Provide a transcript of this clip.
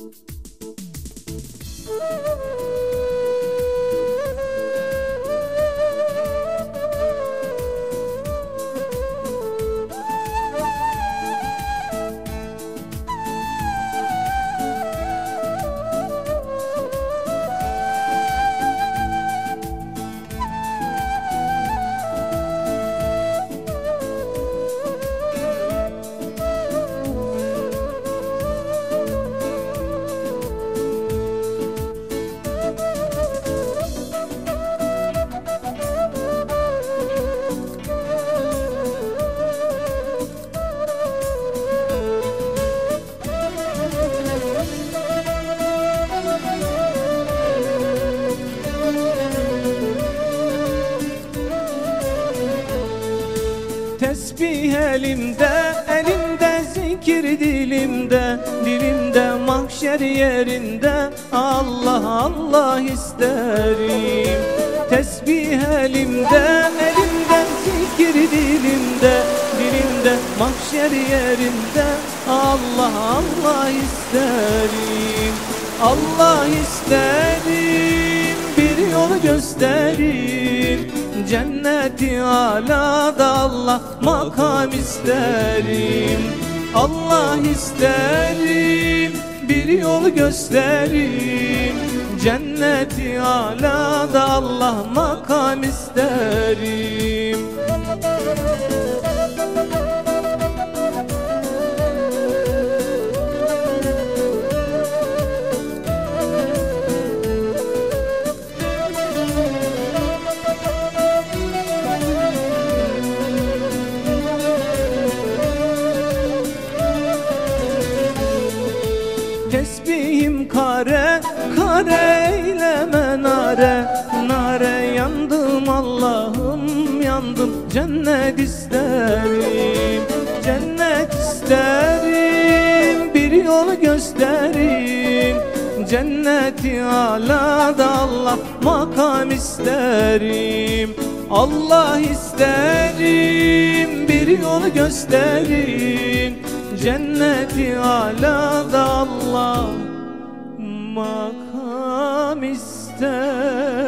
Woo! Tesbih elimde, elimde zikir dilimde Dilimde mahşer yerinde Allah Allah isterim. Tesbih elimde, elimde zikir dilimde Dilimde mahşer yerinde Allah Allah isterim. Allah isterim bir yol gösterin Cenneti alada Allah makam isterim. Allah isterim bir yol gösterin Cenneti alada Allah makam isterim Tesbihim kare, kare eyleme nare Nare yandım Allah'ım yandım. Cennet isterim, cennet isterim. Bir yolu gösterin Cenneti alada Allah makam isterim. Allah isterim bir yolu gösterin Cenneti alada Allah makam isterim